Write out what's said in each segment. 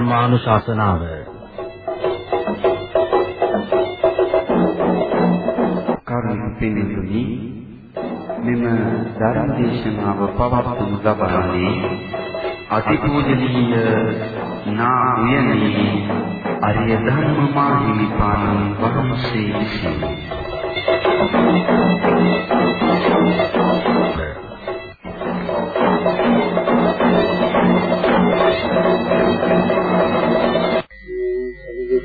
ධර්මානුශාසනාව කරුණාපෙනුනි මෙම ධර්ම දේශනාව පවත්වනු ලබන්නේ අතිපූජනීය නා උයනේ අරිය ධර්ම මාහිමිපාණන් වහන්සේ විසිනි. සම්මා සම්බුද්දස්සේ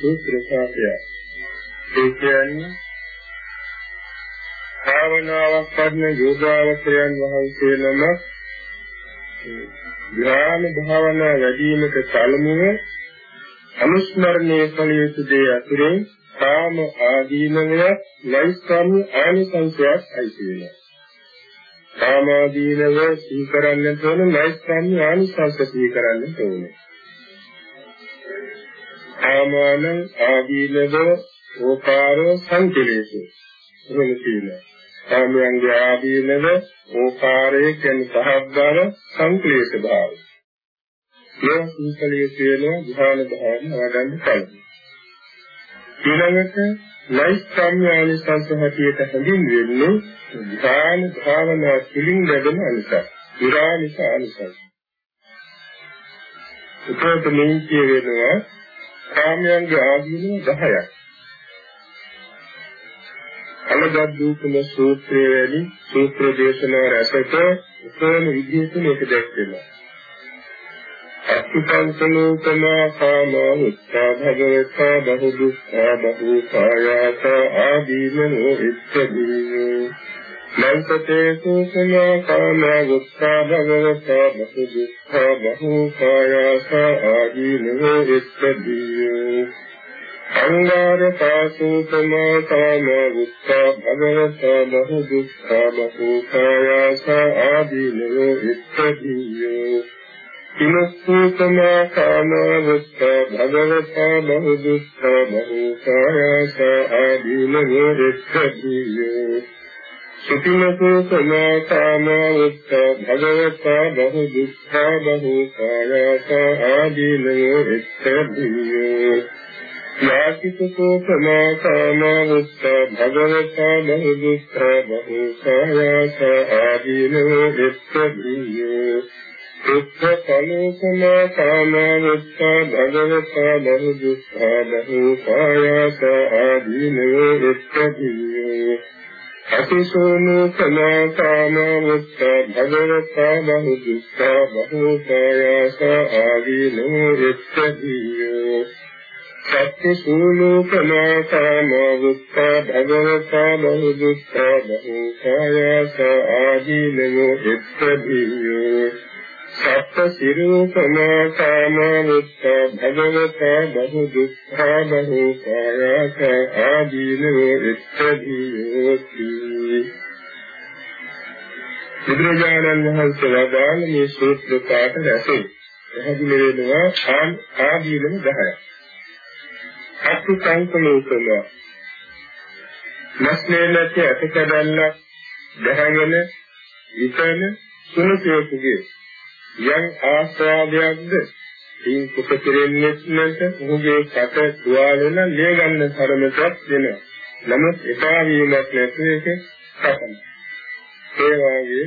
සූත්‍ර සාපය ඒ කියන්නේ භාවනාවක් කරන යෝගාවචරයන් වහන්සේ නම ධ්‍යාන භාවනා වැඩිමක සැලමුව අනුස්මරණය කළ යුතු දේ අතුරෙන් කාම ආදීනවය නෛෂ්ක්‍රම්‍ය ආනිසංසයක් අයිති වෙනවා. කාම ආදීනව සිහි කරන්නට ඕන නෛෂ්ක්‍රම්‍ය ආනිසංස සිහි කරන්නට ඕනේ. කාමාන ආදීනව ඕකාරෝ සංකලේශේ. එහෙම කියනවා. කාමයන්ගේ ආදීනව ඕකාරයේ කියන සහග්ගාර සංකලේශ භාවය. මේ සීකලිය කියන ධ්‍යාන භාවන වඩන්න කලින්. ඊළඟට නෛෂ්ක්‍රම්‍යානි සංසහතියට හැඳින්වෙන්නේ ධ්‍යාන භාවනා තුළින් ලැබෙන අනිසක්. විරානිස අනිසක්. උපත මේ කියවෙනවා කාමයන්ගේ ආදීනව 10ක්. අලගද්දූපන සූත්‍රය වැනි සූත්‍ර දේශනා රසක උපන විදිහට මේක දැක්වෙනවා. අත්ථංසනෝතමා කාමා උත්තා භගවතා බහු දුක්ඛා බහු කායාස ආදීනෝ ඉච්ඡදීයෝ මන්තේ සෝතමා කාමා උත්තා භගවතා බහු දුක්ඛා බහු කායාස ආදීනෝ ඉච්ඡදීයෝ අංගාර පාසුතමා කාමා උත්තා භගවතා බහු දුක්ඛා බහු කායාස ආදීනෝ ඉච්ඡදීයෝ කිමස්සූතමා කාමවත්ත භගවතා බහු දුක්ඛ බහු කායස ආදීනෝ එක්ඛදීය සුතිමසූතමා කාමවත්ත භගවතා බහු දුක්ඛ බහු කායස ආදීනෝ එක්ඛදීය යාකිතෝපමා කාමවත්ත භගවතා බහු දුක්ඛ බහු කායස ආදීනෝ එක්ඛදීය දුක්ඛ කලෝසමා කාමවත්තා භගවතා බහු දුක්ඛා බහු කායස ආදීනෝ එක්කදීයෝ අතිසෝනෝ කමා කාමවත්තා භගවතා බහු දුක්ඛා බහු කායස ආදීනෝ එක්කදීයෝ සත්‍ය සූලෝකමා කාමවත්තා භගවතා බහු දුක්ඛා බහු කායස ආදීනෝ එක්කදීයෝ සත්ත සිරූපමා කාමවත්ත භගවතා බහු දුක්ඛා බහු කායස ආදීනෝ ඉත්තදීයෝති බුදුරජාණන් වහන්සේ වදාළ මේ සූත්‍ර පාඨ රැසේ. පැහැදිලි වෙනවා ආදීනම 10ක් අත්ති සංකලෝකම නැස්නේ නැති අතකඩන්නක් දැහැගෙන ඉතන සුනසයකුගේ යම් ආස්වාදයක්ද ඉන් කුප කෙරෙන්නේ නැත ඔහුගේ කට තුවාල වෙන ලිය ගන්න තරමටත් වෙනවා. නමුත් එපා වීමක් නැති එක කපන. ඒ වගේ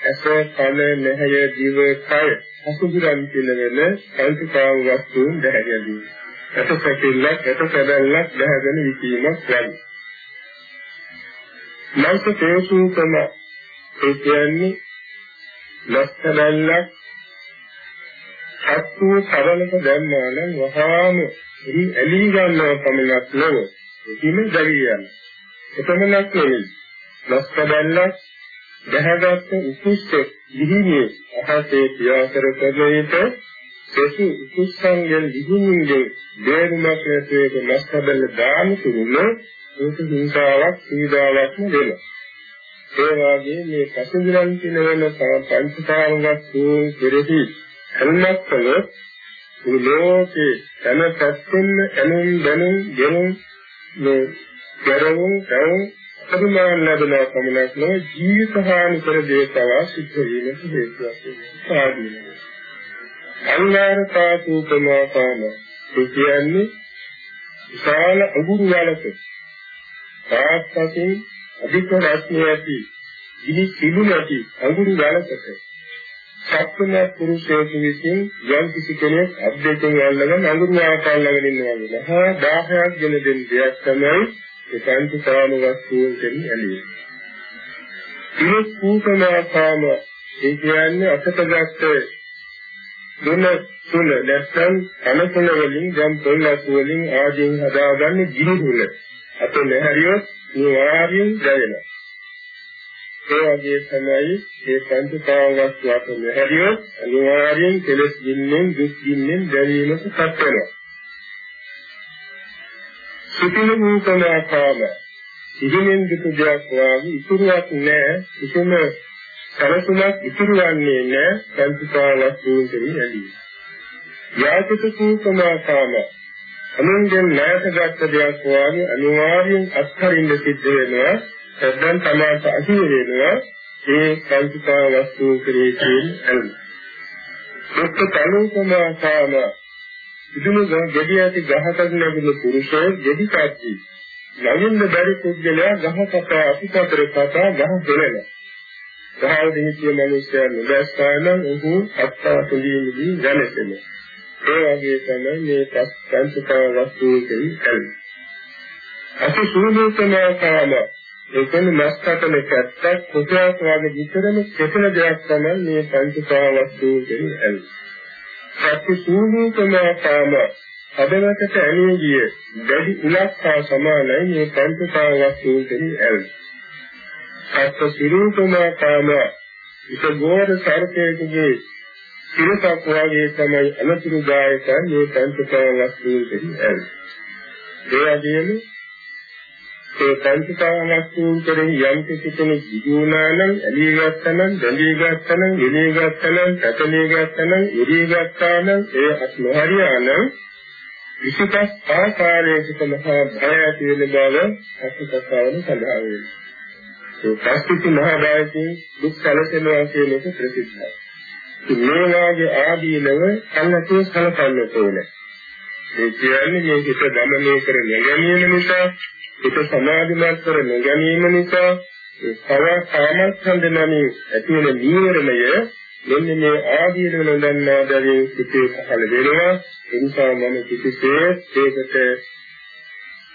ඇස කන නැහැය දිව කය අසුබුරන් කියන වෙන කල්පකාව වස්තුන් දැහැගැනීම. ඇස සැකිල්ලක් ඇස සැදල්ලක් දැහැගෙන විකීමක් වැනි. මනස තේසුකම ඒ කියන්නේ ලස්සනල්ලක් සත්තු සරලක දැම්මා නම් වහාම එහි ඇලී ගන්නවා පමණක් නොව එහිම දැවී යනවා. එපමණක් නෙවෙයි. ලස්කබල්ලක් දැහැගත් උකුස්සෙක් දිහිමියේ අහසේ පියාකර කරලෙට සෙසු උකුස්සන්ගෙන් දිහිමින්ගේ දේරුමක් නැතුවේක ලස්කබල්ල දාන තුරුම ඒක හිංසාවක් පීඩාවක්ම වෙනවා. ඒ වගේ මේ පසුගිරන් පිනවන පංචකාරණක් වූ කෙරෙහි හැල්මක් කළොත් මේ ලෝකේ තන පැත්තෙන් එනුම් දැනුම් ගෙනුම් මේ කරවුම් කවුම් අභිමාන ලැබෙන කමනක් නෝ ජීවිත හානි කර දේතවා සිද්ධ වීමට හේතුවක් වෙනවා. අංගාරතා සූපමාපාන කියන්නේ විශාල අගුරු වලක තාත්තකින් අධික රත්නය ඇති ඉනි සිළු නැති අගුරු වලකට සත්වන පුරුෂයෙකු විසින් යම් කිසි කෙනෙක් අද්දෙකින් අල්ලගෙන අඟුරු ආකාර ළඟ ඉන්නවා වගේ. හා 10ක් ගෙන දෙන දෙයක් තමයි ඒ පංචකාම වස්තුන් කියන ඇලිය. ඉනි කූපනාකාම ඒ කියන්නේ අසතගත දුන තුන නැත්නම් අනතුල වලින් ගම් පොල්ලස් වලින් ආදීන් හදාගන්නේ ගිනි දුන. අත නැහැරියොත් මේ ආදීන් දැවෙනවා. ඒ වගේ තමයි මේ පංචකාමවත් වාසන හැරියොත් අනිවාර්යෙන් කෙලස් ගින්නෙන් දුක් ගින්නෙන් දැවීමට පත් වෙනවා. සුතිල මූතනාකාම ඉදිනෙන් දුක දෙයක් වාගේ ඉතුරුවක් නැහැ කිසිම සරසුමක් ඉතුරු වන්නේ නැහැ පංචකාමවත් වූ ඇදී. යාචක කූකමාකාම අනුන්ගෙන් ණයටගත් දෙයක් වාගේ අනිවාර්යෙන් අත්හරින්න සිද්ධ වෙනවා දැන් තමාට අහිමි වෙනවා ඒ සංස්කාර වස්තු කෙරෙහි තියෙන ඇල්ම. දුක්ඛ තනුකමාසාම ඉදුණු ගෙඩි ඇති ගහකට ලැබෙන පුරුෂය ගෙඩි කාච්චි. ළඟින්ද බැරි කුජලයා ගහකට අපිටතර කතා ගහ දෙලන. ගහව දෙහිතිය මිනිස්යා නොදැස්කාන උහු අත්තා තුලින්දී දැනෙන්නේ. ඒ වගේ තමයි මේ සංස්කාර වස්තු කෙරෙහි ඇල්ම. අති සූදුකමාසාම ඒ කියන්නේ මස් කටන පැත්තක් කොටයක් වගේ විතරම කෙටන දෙයක් තමයි මේ පංචකාවස්තු කියන්නේ ඇලි. සත්‍ය සූනීකමතාම හදවතට ඇලී ගිය දැඩි උලක් හා සමානයි මේ පංචකාවස්තු කියන්නේ ඇලි. සත්‍ය සිරූපමතාම ඉත ගෝර සර්පයේ සිරසක් වගේ තමයි අනතුරුදායක මේ පංචකාවස්තු කියන්නේ ඇලි. ඒ වගේම ඒ පංචකාමස්තුන් කෙරෙහි යම් කිසි කෙනෙක් ජීවුණා නම් ඇලී ගත්තා නම් බැඳී ගත්තා නම් එළී ගත්තා නම් පැටලී ගත්තා නම් ඉරී ගත්තා නම් ඒ අත්නොහරියා නම් විශේෂ ආකාරයකට මහා භය ඇති වෙන බව අසුතසවන සඳහන් වෙනවා. ඒ පස්තිති මහා භයයෙන් දුක් සැලසෙනවා කියන එක ප්‍රසිද්ධයි. මේ වාගේ ආදීනව කන්නතේ සලකන්න ඕනේ. ඒ කියන්නේ මේ හිත දමනය කර නැගීම නිසා හිත සමාධිමත් කර නොගැනීම නිසා ඒ සව කාමස්කන්ධ නමින් ඇති වෙන නීවරණය මෙන්න මේ ආදීන නොදන්නා බැවින් සිටේ පහළ වෙනවා ඒ නිසා මම කිසිසේත් ඒකට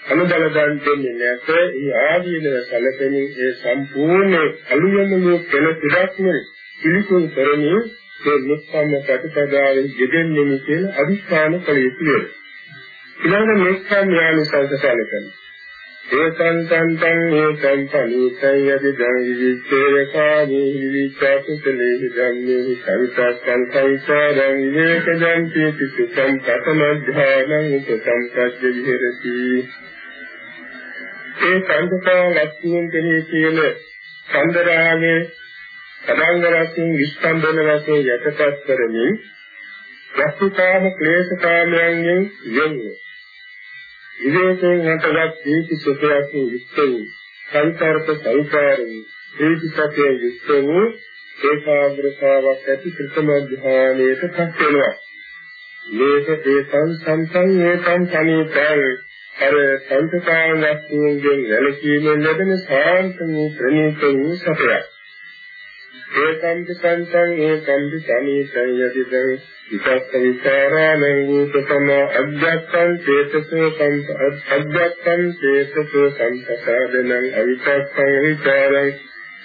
අනුබල ගන්න දෙන්නේ නැත. ඒ ආදීන සැලකෙමින් ඒ සම්පූර්ණ අලුයම කෙල පිටක්ම පිළිකුල් කරමින් ඒ නිස්සම්ම ප්‍රතිපදාවෙන් යෙදෙන්නේ කියන අදිස්ථාන කළ යුතුය. ඊළඟ නිස්සම් යානිසංස සැලකෙනවා ඒකං තන්තං ඒකං පනිසං යදි දං විචේ කාමී විචාපුතලේ ධම්මේ සංසස්සං සංසාරං විවේකජං චේති සුඛං පතම ධානං උපසම්පජ්ජ විහෙරති. ඒ සංකතා ලක්ෂණ දෙහි කියන චන්දරාගේ සදාංග වශයෙන් විස්තම්බන වශයෙන් යටපත් කරමින් වස්තුකාම ක්ලේශකාමයන්ගෙන් යන්නේ විවේකයෙන් හටගත් දීති සුඛයක් යුක්ත වූ සංකාරක සංකාරී දීති සත්‍යයේ යුක්ත වූ ඒකාග්‍රතාවක් ඇති ප්‍රථම ධ්‍යානයට පත් වෙනවා. මේක ඒකං සම්සං ඒකං සමීපං අර සංකාරණ වස්තුන්ගෙන් වැළකීමෙන් ලැබෙන සාන්ත වූ ප්‍රණීත වූ සත්‍යයක් ඒකං සංසං ඒකං සමීපං යදිදං විචක්ක විචාරාණං රූපසම අධ්‍යත්තං චේතසෝ අධ්‍යත්තං චේතසෝ සංපසාදනං අවිචක්කං විචාරං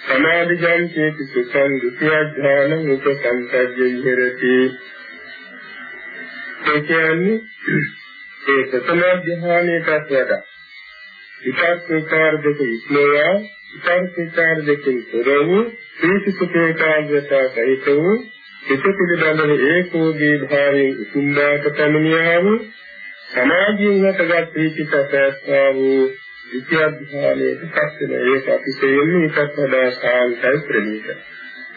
සමාධිජං චේති සුඛං ဒ ුතිය ඥානං උපසම්පජ්ජ විහෙරති. ඒ කියන්නේ ඒ ප්‍රථම ධ්‍යානයටත් වඩා විචාර විචාර දෙක ඉක්මවා විචාර විචාර දෙකෙන් තොර වූ ප්‍රීති සුඛේකාග්‍රතා සහිත වූ සිත පිළිබඳව ඒකෝදී භාවයෙන් උතුම්බාට පැමිණියා වූ සමාධියෙන් හටගත් ප්‍රීති සැපස්වා වූ විද්‍යාධ්‍යානයේ පස්සෙන ඒක අතිශයින්ම එකත් වඩා සාන්තයි ප්‍රණීතයි.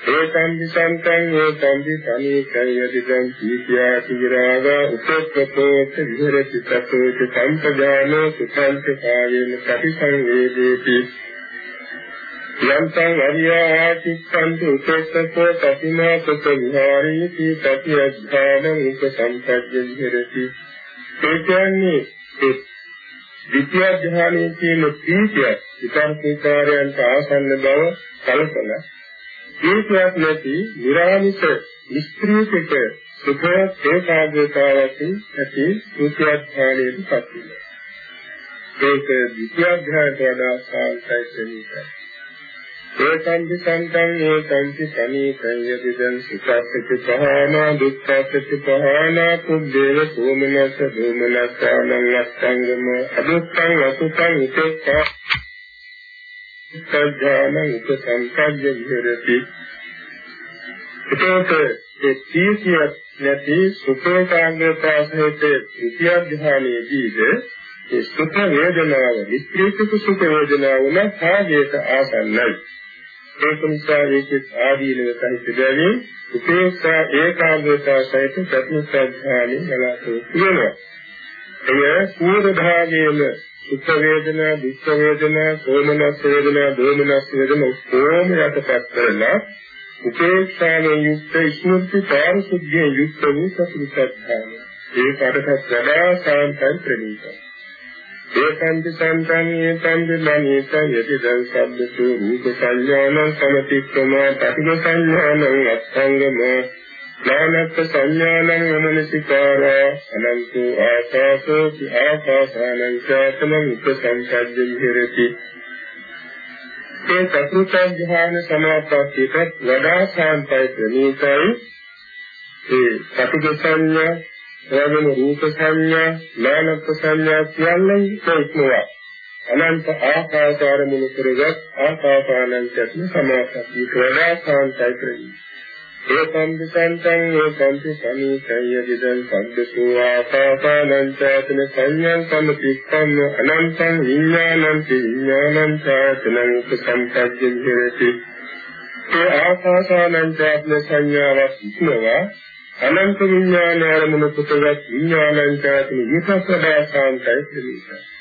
ඒකම් විසංකං ඒකම් විසනීකං යදිදං කීකියා කිරාගා උපේක්ඛතෝච විහෙරති තතෝච සම්පජානෝ සුඛංච කායේන ප්‍රතිසංවේදේති යන්තං අරියා චිත්තං උපේක්ඛතෝ තතිමා සුඛ විහාරීති තති අධ්‍යාන උප සම්පජ්ජ විහෙරති. ඒ කියන්නේ ඒ විද්‍යා ධ්‍යානයේ තියෙන ප්‍රීතිය විකල්පීකාරයන්ට ආසන්න බව කලකලා හේතුවක් නැති නිරාමිත ස්ත්‍රීක සුඛ ඒකාග්‍රතාවකින් ඇති සුඛ්‍යාධ්‍යානයේ පත් වෙනවා. ඒක විද්‍යාධ්‍යානයට වඩා සාන්තයි ප්‍රණීතයි. ඒකං විසංකං ඒකං සමීකං යදිදං සුඛස්සච පහානා දුක්ඛස්සච පහානා කුද්දේව සෝමනස්ස දෝමනස්සානං අස්සංගම අදුක්ඛං අසුඛං උපේක්ඛා සත්‍යඥාන උපසංකල්ය විහෙරති. එතකොට ඒ තීසිය නැති සුඛේකාංගතා සහිත ත්‍රිතිය ධ්‍යානයේදීද ඒ සුඛ වේදනාව විස්තෘත සුඛ වේදනාව නම් කායයට ආසන්නයි. ඒක නිසා ඒකේ ආදීනව සහිත බැවින් උපේක්ෂා ඒකාග්‍රතාව සහිත ප්‍රතිසද්ධානි බලාපොරොත්තු වෙනවා. එය පූර්ව භාගයේම සුඛ වේදනා, දුක්ඛ වේදනා, සෝමනස් වේදනා, දෝමනස් වේදනා ඔක්කොම යටපත් කරලා උපේක්ෂාවෙන් යුක්ත ස්මෘති පාරිශුද්ධියෙන් යුක්ත වූ සතුටුසත්තාන. ඒ කාටත් වඩා සාන්තයි ප්‍රණීතයි. ඒකන්ති සංතන්නේ සම්බුද්ධානීත යතිදං සබ්බතු රූප සංඥාන සමතික්‍රම පටිඝ සංඥාන අත්ංගම නානත් සංඥානං අමනසිකාරා අනන්ත ආකාශෝ ආකාශානං චේතනං උපසංසද්දෙන් හිරති ඒ චතුර්ථ ධ්‍යාන සමාපත්තියට වඩා සාන්තයි ප්‍රණීතයි. ඒ සතිග සංඥා එවැගේම රූප සංඥා නානත් සංඥා කියන්නේ ඒකනවා අනන්ත ආකාශාර මුල කරගත් ආකාශානං චේතන සමාපත්තියට වඩා සාන්තයි ප්‍රණීතයි. ඒකම් විසන්තං ඒකම් සමීකය දිදං සද්දසෝ ආකාසානං චාතන සංයං සම්පතික්ඛම් අනන්තං විඥානං විඥානං චාතනං උපසම්පද්දෙන් හේති ඒ ආකාසානං චාතන සංඥාවක් ඉක්මවා අනන්ත විඥාන ආරමුණු පුතගත් විඥානං චාතන විපස්සනා සාන්තයි පිළිසයි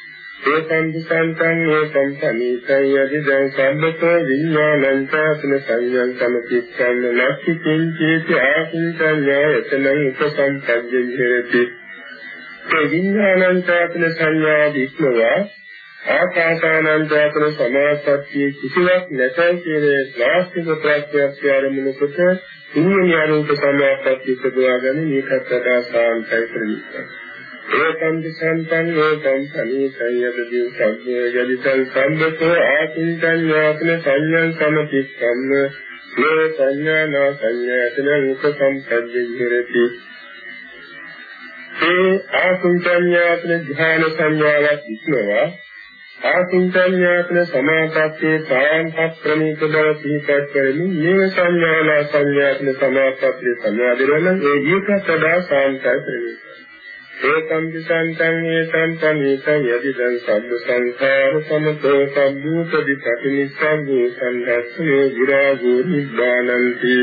ඒකං දිසංතං ඒකං සමීතං යදිදං සම්බතෝ විඥානං චාතන සංයං සමතික්ඛං නැති කිංචේති ආකින්චඤ්ඤායතනං උපසම්පජ්ජ විහෙරති ඒ විඥානං චාතන සංඥා දික්මවා ආකාසානං චාතන සමාසත්‍ය කිසිවක් නැතයි කියන වාස්තික ප්‍රත්‍යක්ෂ ආරමුණු කොට ඉන්නේ අරූප සමාපත්‍ය සදවාගෙන මේකත් වඩා සාන්තයි ප්‍රතිපද ඒකං දිසන්තං ඒකං සමීතං යදදී සබ්බේ යදිතං සම්බතෝ ආකින්තං යාතන සංඥං සමතික්කම්ම මේ සංඥානා සංඥාතන උපසම්පද්දේ විහෙරති. ඒ ආකින්තඤ්ඤාතන ධ්‍යාන සංඥාවක් ඉක්මවා ආකින්තඤ්ඤාතන සමාපත්තියේ සායන්පත් ප්‍රණීත බව සිහිපත් කරමින් මේ සංඥානා සංඥාතන සමාපත්තියේ සමාදිරණ ඒ ඊකසදා සාන්තය ප්‍රණීත ඒකම් විසන්තං ඒතං තනේතං යදිදං සබ්බ සංඛාර සමතෝ සම්භූතදි ප්‍රතිනිස්සංගෝ සංඝස්සෝ විරාගෝ නිබ්බානන්ති.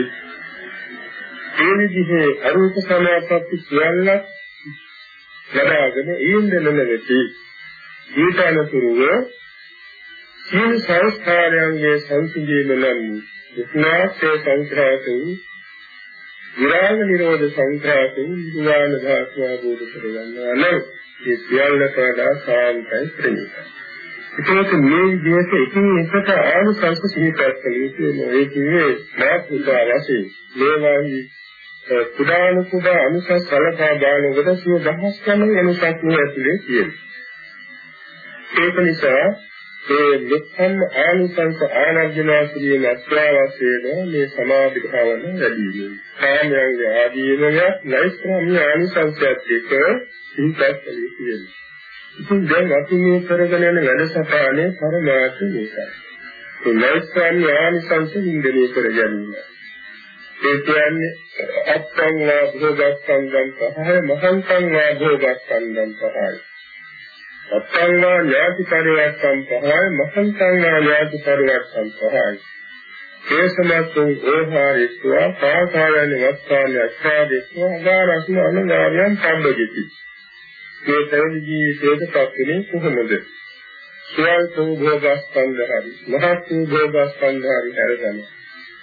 ඒ විදිහේ අරූප සමාපatti සියල්ල ලබාගෙන ඊන්දනම වෙති. ඊටනතුරුව සීල සංස්කාරයන්ගේ සංසිඳීම නම් විස්නාසේ සංඛාතෝ විරාග නිරෝධ සංඛ්‍යාතෙන් නිවාන ධාතුව අවබෝධ කරගන්නවා නම් ඒ සියල්ලට වඩා සාන්තයි ප්‍රණීතයි. ඒකත් මේ විදිහට එකින් එකට ආනුසංස සිහිපත් කළ යුතුයි ඒ කියේ මාත්‍රිකා වශයෙන් මේවාහි කුඩාන කුඩා අනුසස් සලකා බලනකොට සිය දහස් ගණන් අනුසස් මේ ඇතුලේ තියෙනවා. ඒක නිසා ඒ මෙත්තම් ආනිසංස ආනර්ජනා කිරීම අත්‍යවශ්‍ය වෙන මේ සමාධි භාවන වැඩි වීම. කාමයන්ගේ ආදීනයක් නෛෂ්ක්‍රම්‍ය ආනිසංසයත් එක්ක සිහිපත් කළේ කියන්නේ. ඉතින් දැන් අපි මේ කරගෙන යන වැඩසටහනේ පරමාර්ථය මේකයි. ඒ නෛෂ්ක්‍රම්‍ය ආනිසංස හින්දේ කර ගැනීම. ඒ කියන්නේ අත්තං වා භෝගස්කන්ධං පහය මහන්තං වා භෝගස්කන්ධං පහය අත්තංවා ඥාති පරිවර්තම් පහයි මහන්තංවා ඥාති පරිවර්තම් පහයි ඒසමත්තුන් ඕහාරිත්වා පාකායන වස්තාන අස්වාදෙත්වා අගාරස්ම අනුගාමයන් සම්බජිති මේ තරුණ ජීවිතයේ පස්සේ කොහොමද? ස්වල්ප භෝගස්කන්ධ හරි මහත් භෝගස්කන්ධ හරි හරගන්න.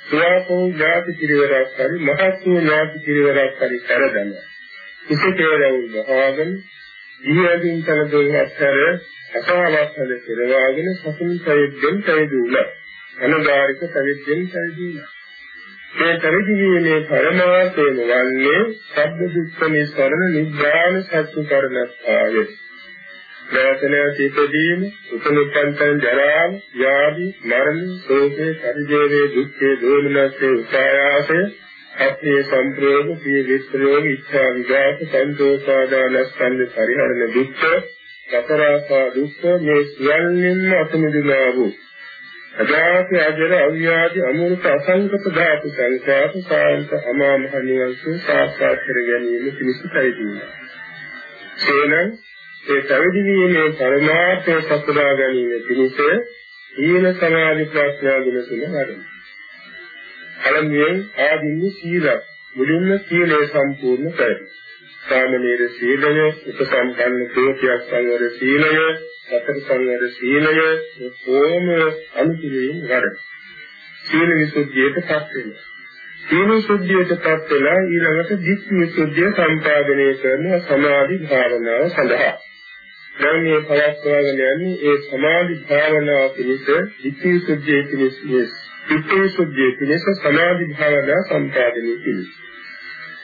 ස්වල්ප ඥාති කිරිවරක් හරි මහත් ඥාති කිරිවරක් හරි හරගන්න. ඉතිකේරවුල් බහාගෙන දිහාකින් තන දෙන්නතර අසහවස්තද කෙරවාගෙන සතුන් සයිද්දෙන් සයිදුණා. අනගාരിക සයිද්දෙන් සයිදුණා. මේ පරිදිවීමේ පරමාර්ථයම වන්නේ සබ්බ දුක්ඛ නිස්සරණ නිබ්බාන සත්‍ය කරණස්ථාය. ප්‍රයතනය සිටදීම උපනිච්ඡන්තං ජරා ව්‍යාධි මරණ ශෝකේ පරිදේවේ දුක්ඛේ දෝමනස්සේ උපායාසය අපේ සම්ප්‍රයෝග සිය විස්තරෝග ඉච්ඡා විගාත සන්තෝෂාදානස්කන්ධ පරිහරණ දුක්ඛ සතරාසා දුක්ඛ මේ සියල්ලෙන්ම අතමිදුනා වූ අජාති අජර අව්‍යාදි අමෘත අසංකත ධාතු සංඛ්‍යාත සාන්ත අමා මහ නිවන් සාක්ෂාත් කර ගැනීම පිණිසයි දුන්නා. එනම් ඒ පැවිදි වීමේ පරමාර්ථය සපුරා ගැනීම පිණිස ඊන සමාධි ප්‍රඥා ගුණ තුන වඩනවා. පළමුවෙන් ආදින්නේ සීලය. මුලින්ම සීලය සම්පූර්ණ කරගන්න. සාමනීර සීලය, උපසම්පන්න කෝටියක් සංවර සීලය, සතර සංවර සීලය, කොහොම අනුතිරින් වඩන. සීල විසුද්ධියට පත් වෙනවා. සීල විසුද්ධියට පත් වෙලා ඊළඟට ධිට්ඨි විසුද්ධිය සම්පාදනය කරන සමාධි භාවනාව සඳහා දැන් මේ පවත්වාගෙන යන්නේ ඒ සමාධි භාවනාව පිණිස ධිට්ඨි විසුද්ධිය පිණිස චිත්තේ සුද්ධිය පිණිස සමාධි භාවනා සම්පාදනය කිරීම.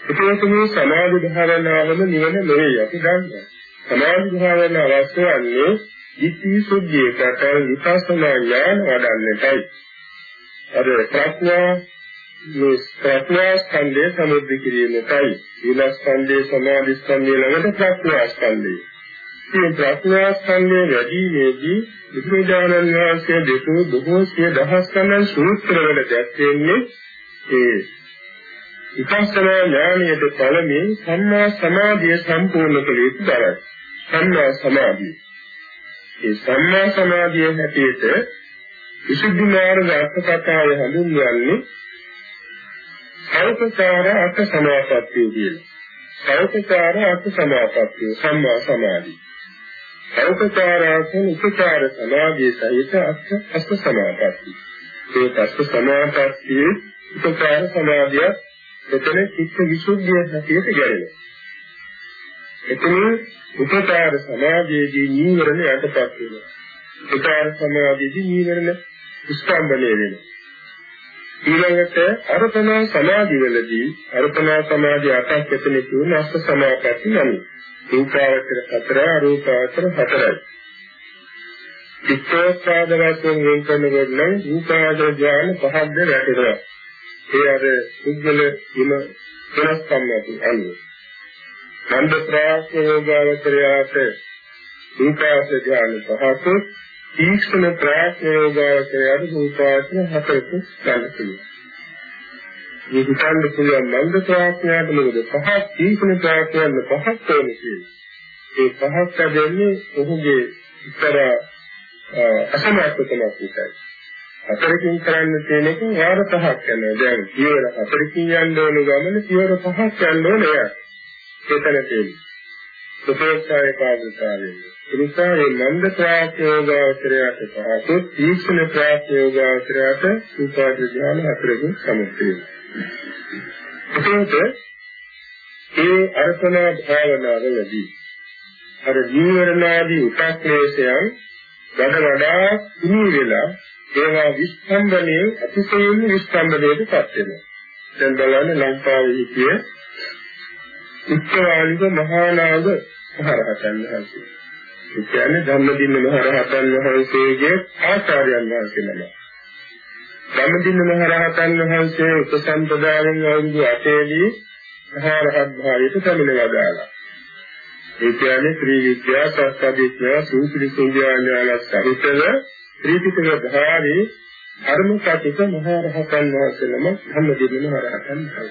ඒකත් මේ සමාධි භාවනාවම නිවන නෙවෙයි අපි දන්නවා. සමාධි භාවනාව අවශ්‍ය වන්නේ චිත්තී සුද්ධියකට විපස්සනා ඥාන වඩන්නටයි. අර ප්‍රඥා මේ ප්‍රඥා ස්කන්ධය සමුද්ද කිරීමටයි. ඊළඟ ස්කන්ධේ සමාධි ස්කන්ධය ළඟට ප්‍රඥා ස්කන්ධය. මේ ප්‍රඥා ස්කන්ධය වැඩිමේදී බුදුරජාණන් වහන්සේ දෙකෝ බොහෝ සිය දහස් ගණන් සූත්‍රවල දැක්වෙන්නේ ඒ විපස්සනා ඥානයේ පළමුවෙන් සම්මා සමාධිය සම්පූර්ණ කළ යුතු බවයි. සම්මා සමාධිය. ඒ සම්මා සමාධිය හැටියට විසුද්ධි මාර්ග අර්ථ කතාව හඳුන්වන්නේ සෞපචාර අර්ථ සමාපත්තිය කියලා. සෞපචාර අර්ථ සමාපත්තිය සම්මා සමාධිය. සෞඛචාරාසන උපචාර සමාධිය සහිත අස්ස අස්ස සමාපatti. ඒ අස්ස සමාපත්තියේ උපචාර සමාධිය එතන චිත්ත විසුද්ධිය හැටියට ගැලෙනවා. එතන උපචාර සමාධියේදී නීවරණ යටපත් වෙනවා. උපචාර සමාධියේදී නීවරණ ස්ථාම්බණය වෙනවා. ඊළඟට අර්පණා සමාධිවලදී අර්පණා සමාධිය අටක් එතන තියෙන අස්ස සමාපatti නමයි. රූපාවචර හතර අරූපාවචර හතරයි. චිත්තෝත්පාද වශයෙන් වෙන් කරනකොට නම් රූපාවචර ඥාන පහක්ද වැටෙනවා. ඒ අර සුද්ධල විම වෙනස්කම් ඇති අනුව. ඡන්ද ප්‍රාස්ය යෝගාවචරයාට රූපාවචර ඥාන පහක තීක්ෂණ ප්‍රාස්ය යෝගාවචරයාට රූපාවචර හතරක ගන්න පුළුවන්. මේ හිතන්න පුළුවන් මන්ද ප්‍රඥාට මොකද පහක් තීක්ෂණ ප්‍රඥාන්න පහක් ඕනේ කියන්නේ. ඒ පහක් දෙන්නේ ඔහුගේ ඉතර අසමර්ථකමක් විතරයි. හතරකින් කරන්න තියෙන එක වාර පහක් යනවා. දැන් පියවර හතරකින් යන්න ඕන ගමන පියවර පහක් යන්න ඕනේ යා. එතන තියෙන්නේ. සුපේක්ෂාය කාර්යකාරී. ඒ නිසා මේ මන්ද ප්‍රාත්‍යෝගාවචරයට පහසු තීක්ෂණ ප්‍රාත්‍යෝගාවචරයට සුපාද ඥාන හතරකින් සමුත් වෙනවා. එතකොට ඒ අර්පණා භාවනාවලදී අර ජීවරණාදී උපක්ලේශයන් වඩ වඩා තුනී වෙලා ඒවා විස්තම්බනේ අතිශයින් විස්තම්බනයට පත් වෙනවා. දැන් බලන්න ලංකාවේ හිටිය උච්චවාලික මහා නාග මහරහතන් වහන්සේ. ඒ කියන්නේ ධම්මදින්න මහ රහතන් වහන්සේගේ ආචාර්යයන් වහන්සේ නම. ධම්මදින්න මහ රහතන් වහන්සේ උපසම්පදායෙන් අවුරුදු 8 දී මහා රහත් භාවයට පැමිණ වදාළා. ඒ කියන්නේ ත්‍රි විද්‍යා සත්‍යදිත්‍ය සූත්‍රි සංඥාඥාන සහිතව ත්‍රිපිටක ධාරී ධර්ම කටික මහා රහතන් වහන්සේලම ධම්මදින්න මහ රහතන් වහන්සේ.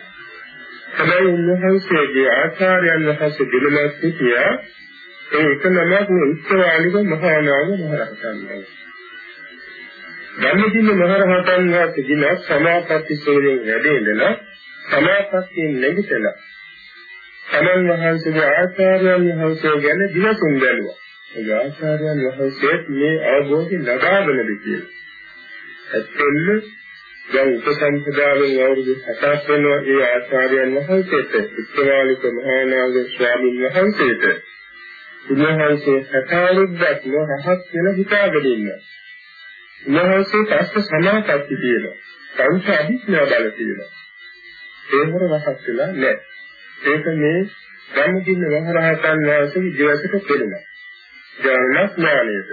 තමයි උන්වහන්සේගේ ආචාර්යයන් වහන්සේ දෙලමත් සිටියා ඒ එක නමක් උච්චවාලික මහා නාග මහ රහතන් වහන්සේ. ධම්මදින්න මහ රහතන් වහන්සේ දින සමාපatti සෝරෙන් වැඩෙන්නලා සමාපත්තියෙන් නැගිටලා තමන් වහන්සේගේ ආචාර්යයන් වහන්සේ ගැන දිනසුන් බැලුවා. ඒ ආචාර්යයන් වහන්සේ මේ අවබෝධය ලබාගෙනද කියලා. ඇත්තෙන්ම දැන් උපසම්පදාවෙන් අවුරුදු 7ක් වෙනවා ඒ ආචාර්යයන් වහන්සේට උත්තමාලික මහානාග ස්වාමීන් වහන්සේට උන්වහන්සේ සතරුද්දක් නොහහක් කියලා හිතාගෙන ඉන්නවා. උන්වහන්සේ පස්ස සමාපatti තියෙනවා. සංස අධිඥා බල තියෙනවා. ඒ මොන රහක් වෙලා නැහැ. ඒක මේ ධම්මදින්න මහරහතන් වහන්සේගේ ජීවිතයට පෙළෙනවා. ඥානඥානයේද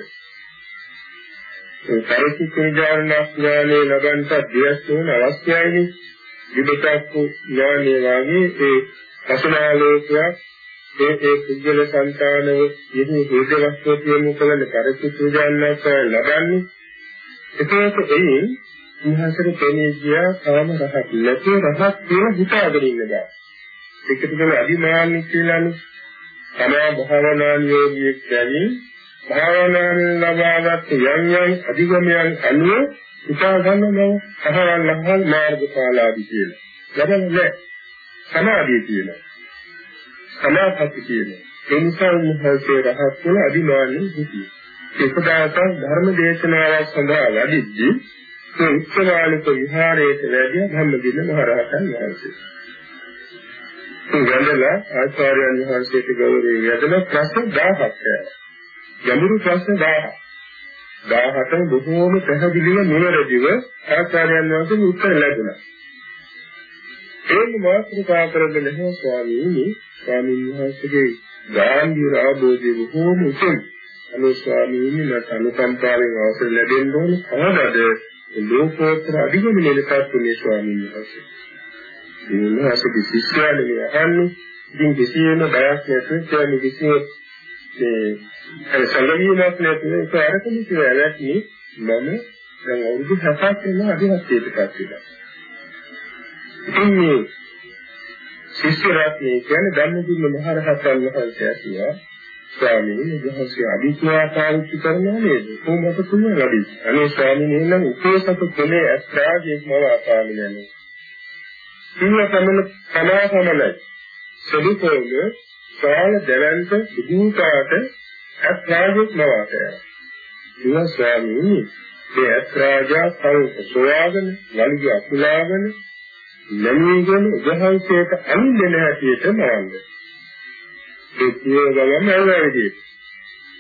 ඒ පරිචිත ඥානඥානයේ ලබන්ට දියස් වෙන අවශ්‍යයිනේ. විදකක් ඥානයේ වාගේ ඒ අසනාලෝකයක් ඒ ඒ කුජල සංතානව යෙදී හේදවස්තු කියමු කලන පරිචිත ඥානඥානය ලබන්නේ. ඒකත් එයින් ඉහසට පෙනී ගියා කාම රහක් නැති රහක් කියලා හිතාගෙන ඉන්න බෑ. ඒකට කියන අදිමානික කියලානේ. තමා භාවනා නියෝගියෙක් ගැනීම භාවනාවෙන් ලබාගත් යම් යම් අධිගමයන් අනුව හිතා ගන්න බව අහවල් ලහල් මාර්ගඵලාදී කියලා. ලබන්නේ සමාධිය කියලා. සමාපatti කියලා. ඒ නිසා උන්වහන්සේ රහත් වන අදිමානික හිටියේ. ඒකදාසක් ධර්ම දේශනාවක් සඳහා වැඩිද්දී ඒ උත්සවාලික විහාරයට වැඩි ධම්මදින මහරහතන් වහන්සේ. ගන්දලා ආචාර්යයන් වහන්සේට ගෞරවයෙන් යදන ප්‍රශ්න 1000ක් ගැඹුරු ප්‍රශ්න 1000ක්. 17 බොහෝම පැහැදිලිව නිවැරදිව ආචාර්යයන් වහන්සේ උත්තර ලැබුණා. ඒ මාතෘකා කරගෙන නැහැ ස්වාමීනි ස්වාමීන් වහන්සේගේ ගාම්භීර අවබෝධය බොහෝම උතුම්. අනේ ස්වාමීනි මට අනුකම්පාවෙන් අවසර ලැබෙන්න ඕන කවදාද ලෝකෝත්තර අධිගමනයේපත් මේ ස්වාමීන් වහන්සේ. මේ උන්වහන්සේගේ ශිෂ්‍යයනේ අහන්නේ ඉතින් කිසියම් බයක් නැතුව කියන්නේ කිසිම ඒ සංගමයක් නැතුව ඒක අරගෙන කියලා නැති මම දැන් අවුරුදු 7ක් වෙනවා අධිවස්තියටපත් වෙලා. ඉතින් මේ ශිෂ්‍ය රත්නය කියන්නේ ධම්මදින්න මහරහතන් වහන්සේ කියනවා ස්වාමීන් වහන්සේ අභිඥා පාවිච්චි කරනවා නේද? කොහොමද තුනේ වැඩි? අනේ ස්වාමීන් වහන්සේ උපෝසත කුලේ අස්ත්‍රාජයේ මව ආපාමිනනේ. සිංහ සමන සමාසමලයි. සදුකෝම සාල දලන්ත සුදුකාට අස්ත්‍රාජයේ මව ආතය. සිංහ ස්වාමීන් මේ අස්ත්‍රාජා සංක සොයාගෙන වලිග අකුලාගෙන ලැබීගෙන උදහල්සේට අනින්න හැටියට මවන්නේ. ඒ කියන ගමන් ඇලවිදී.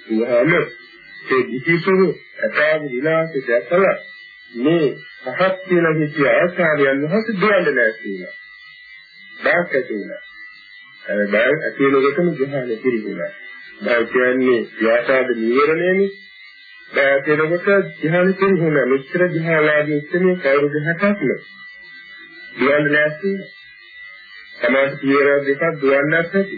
උහම ඒ කිසිසුරු අතාවි විලාසය දැකලා මේ පහත් කියලා කිසි ආචාර්යයන් වහන්සේ දෙවන්න නැතිලා. බාක් ඇතුණා. අර බාක් ඇතුළකටම ගහන පිළිගුණා. බාක් කියන්නේ ව්‍යාසාද නිවරණයනේ. බාක් කියනකොට ධ්‍යාන පිළිගුණා. මෙච්චර ධ්‍යානලාභී ඉන්නේ කවුරුද හටක් නෑ. දෙවන්න නැති. සමාජ පියවර දෙකක් දුවන්නත් නැති.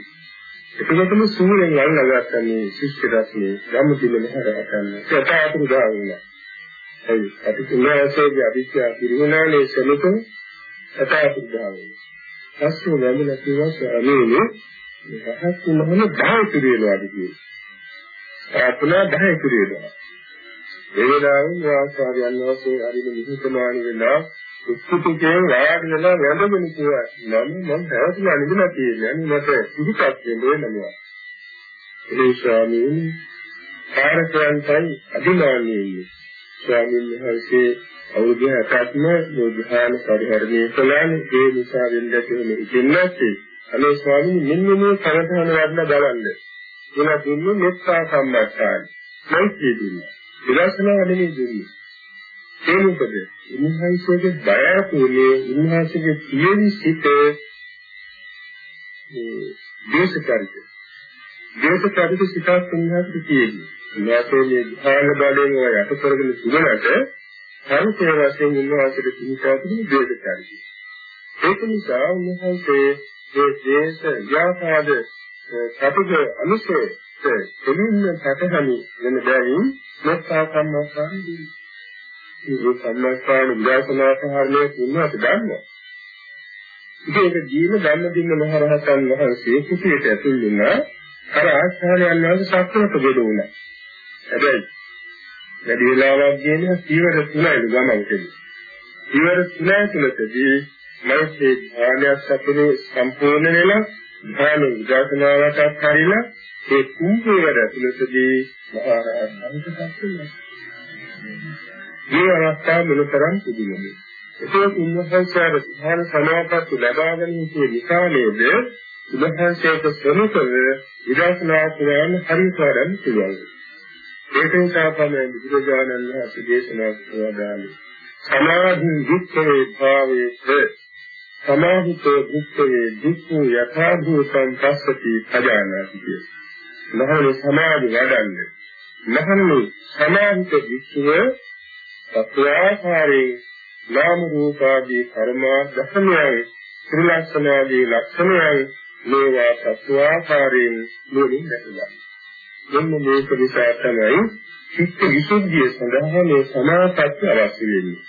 එතකොටම සූරෙන් අල්ලගත්ත මේ ශිෂ්‍ය රත්නේ ධම්මදින මහරහතන් සතාතුරු දාවිලා. එයි අපි තුනාසේගේ අභිෂ්‍යා පිරිහුණානේ සමිත සතාතුරු දාවිලා. පස්සේ වැඳලා කිව්වා ස්වාමීනි රහත් වුණාම 10 පිරිනවාද කියලා. ආපුණා 10 පිරිනවා. ඒ වෙලාවෙන් වාසාරියන් වහන්සේ හරිම නිහිතමානී වෙලා උත්සුකේ වාඩිලා වැඳගෙන කිව්වා නම් මම හැවතුනා නිදලා තියෙන්නේ මට සිහිපත් වෙන්න වෙනවා ඒ ස්වාමීන් කාර්යයන්යි අදිමානියේ ස්වාමීන් වහන්සේ අවුරුදු 7ක්ම යෝධාන පරිහරණය කළානේ. ඒ නිසා වෙන්නේ එහෙම ඉතින්නැත්තේ අනේ ස්වාමීන් මෙන්න මේ කරතහන වඩන බලන්න. එන දුන්නේ මෙත්තා සම්මාසාරි මෛත්‍රී දුන්නේ විලාසනා නෙමෙයි දුන්නේ ඒ මොකද උන්වහන්සේගේ බයතුනේ උන්වහන්සේගේ තියෙන සිට මේ දේශකරිත දේශ චරිත සිතක් සංඝාත තියෙන්නේ. වාසයේ මේ ධාන බලයෙන් ඔය යට කරගෙන තිබුණාට සංකේය වශයෙන් උන්වහන්සේට පිහිටා තිබුණු දේශ චරිතය. ඒක නිසා උන්වහන්සේ මේ දේශ ව්‍යාපාද සතුට අනුසය දෙමින් සැකසමි වෙන බැවින් මෙත්තා සම්මාසාරි දී. මේ සම්මාසාරි විදර්ශනා සහරණය කියනවාට දන්නවා. ඒක ජීව ධම්මදින්න මහරහතන් වහන්සේ කුටියට ඇතුල් වුණා. අර ආස්ථානයන් වහන්සේ සක්‍රත ගෙඩ වුණා. හැබැයි වැඩි වෙලාවක් ගියන සීවර තුනයි ගමන් කෙරේ. සීවර තුනයි තුලදී මනසේ ධානයක් සතුරු සම්පූර්ණ වෙලා ධාන විදර්ශනාවට හරිලා ඒ කුම්භවර තුලදී මහරහතන් වහන්සේ මේ අවස්ථාව මොනතරම් තිබුණේ ඒක උන්වහන්සේට ධ්‍යාන සමාපatti ලබා ගැනීමේ විකාලයේද උන්වහන්සේට ප්‍රමුඛව විදර්ශනා පුරාණ හරිතරන් පුළුවන්. ඒක නිසා තමයි බුදුරජාණන් වහන්සේ දේශනා කරන්නේ සමාධි විච්ඡේ භාවයේ සමාහිතෝ විච්ඡේ දික්ඛු යථා භූතං පස්සති පජානාති කිය. මහණේ සමාධි වඩන්නේ. මහණේ සමාහිත විච්ඡේ සත්‍යාකාරයේ නාම රූපාදී කර්මා දසමයන් ත්‍රිලක්ෂණාදී ලක්ෂණයන් මේවා සත්‍වාකාරයෙන් නුවණින් දැකගන්න. මෙන්න මේක නිසා තමයි චිත්ත විසුද්ධිය සඳහා මේ සමාපatti අවශ්‍ය වෙන්නේ.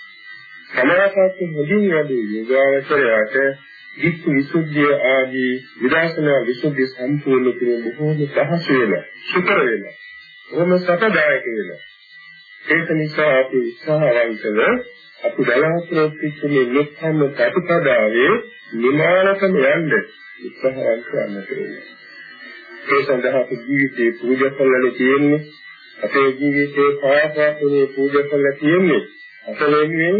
සමාපatti හොඳින් වැඩි යෝගාවචරයට චිත්ත විසුද්ධිය ආදී විදර්ශනා විසුද්ධිය සම්පූර්ණ කිරීම බොහෝම පහසු වෙනවා. සුකර වෙනවා. බොහොම සතදායක වෙනවා. ඒක නිසා අපි උත්සාහවන්තව අපි බලාපොරොත්තු වෙන්නේ මෙත්සම ප්‍රතිපදාවේ නිමානකම යන්න උත්සාහවත් කරන්න ඕනේ. ඒ සඳහා අපි ජීවිතේ පූජා කළා තියෙන්නේ අපේ ජීවිතේ පාසාතුනේ පූජා කළා තියෙන්නේ අපලෙන්නේ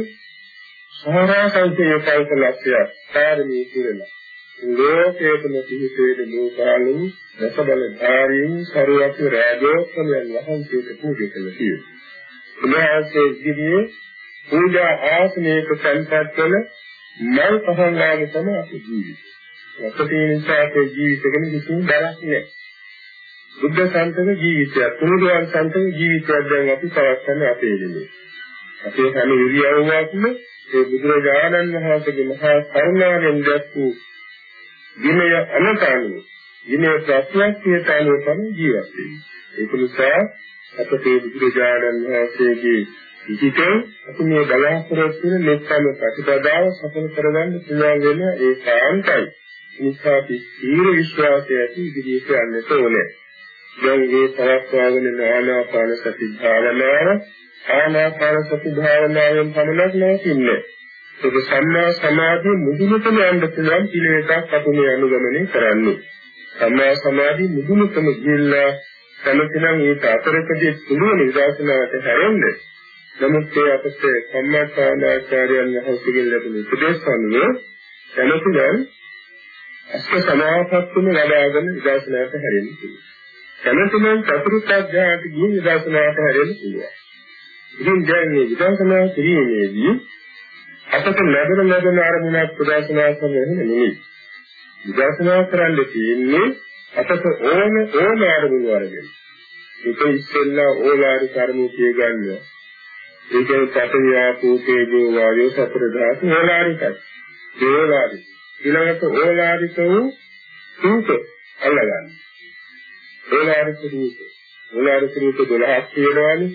සහරා සංකේය කල්පලක්ෂය කාර්මී කියලා. ලෝකේතන පිහිටේද ලෝකාලු දසබල ධාරීන් සරුවක් රාජෝත්තමයන් වහන්සේට පූජා කළා තියෙනවා. උන්වහන්සේ ඉදිරියේ පූජා ආසනයක සංපත් කළ මල් පහන් වාගේ තමයි අපේ ජීවිතය. අපේ නිසා අපේ ජීවිතගෙන කිසිම බරක් නැහැ. බුද්ධ සන්තක ජීවිතයක්, තුනුරුවන් සන්තක ජීවිතයක් දැන් අපි පවත්වන අපේ දෙන්නේ. අපේ හැම ඉරියව්වක්ම ඒ බුදුරජාණන් වහන්සේගේ මහා කරුණාවෙන් දැක්වූ විනය අනතනිය, විනය ප්‍රත්‍යක්ෂයට අනුව තමයි ජීවත් වෙන්නේ. ඒක නිසා අපේ බුදුරජාණන් වහන්සේගේ ඉතින් අපි මේ බලාපොරොත්තු වෙන මෙත්තම ප්‍රතිපදාව සඵල කරගන්න පුළුවන් වෙන ඒ කාන්තයි. නිසා අපි සීල විශ්වාසය ඇති ඉදිරියට යන්නට ඕනේ. දැන් මේ පවත්වාගෙන යන ආනාපාන සති භාවනාව ආනාපාන සති භාවනාවෙන් පමණක් නැතිනේ. ඒක සම්මා සමාධිය මුදුනටම යන්න පුළුවන් පිළිවෙතක් අපි මේ අනුගමනය කරන්නේ. සම්මා සමාධිය මුදුනටම ගිහිල්ලා තමතිනම් ඒක අතරකදී පුළුවන් විදර්ශනාවට හැරෙන්නේ නමුත් ඒ අපට සම්මාචාර්යාචාර්යයන් වහන්සේගෙන් ලැබුණු උපදේශ අනුව දැනතුනම් අස්ක සමාපත්තුම ලබාගෙන විදර්ශනාවට හැරෙන්න පුළුවන්. දැනතුනම් චතුර්ථ අධ්‍යායට ගිහින් විදර්ශනාවට හැරෙන්න පුළුවන්. ඉතින් දැන් මේ විදර්ශනා කිරීමේදී අපට ලැබෙන ලැබෙන අරමුණක් ප්‍රදර්ශනා කරන්න නෙමෙයි. විදර්ශනා කරන්න තියෙන්නේ අපට ඕන ඕන අරමුණු අරගෙන. ඒක ඉස්සෙල්ලා ඕලාරි කර්මයේ තිය ගන්නවා. ඒ කියන්නේ පඨවි ආපෝ තේජෝ වායෝ සතර ධාතු ඕලාරිකයි. ඒලාරික. ඊළඟට ඕලාරික වූ රූප අල්ලගන්න. ඕලාරික රූප. ඕලාරික රූප 12ක් තියෙනවානේ.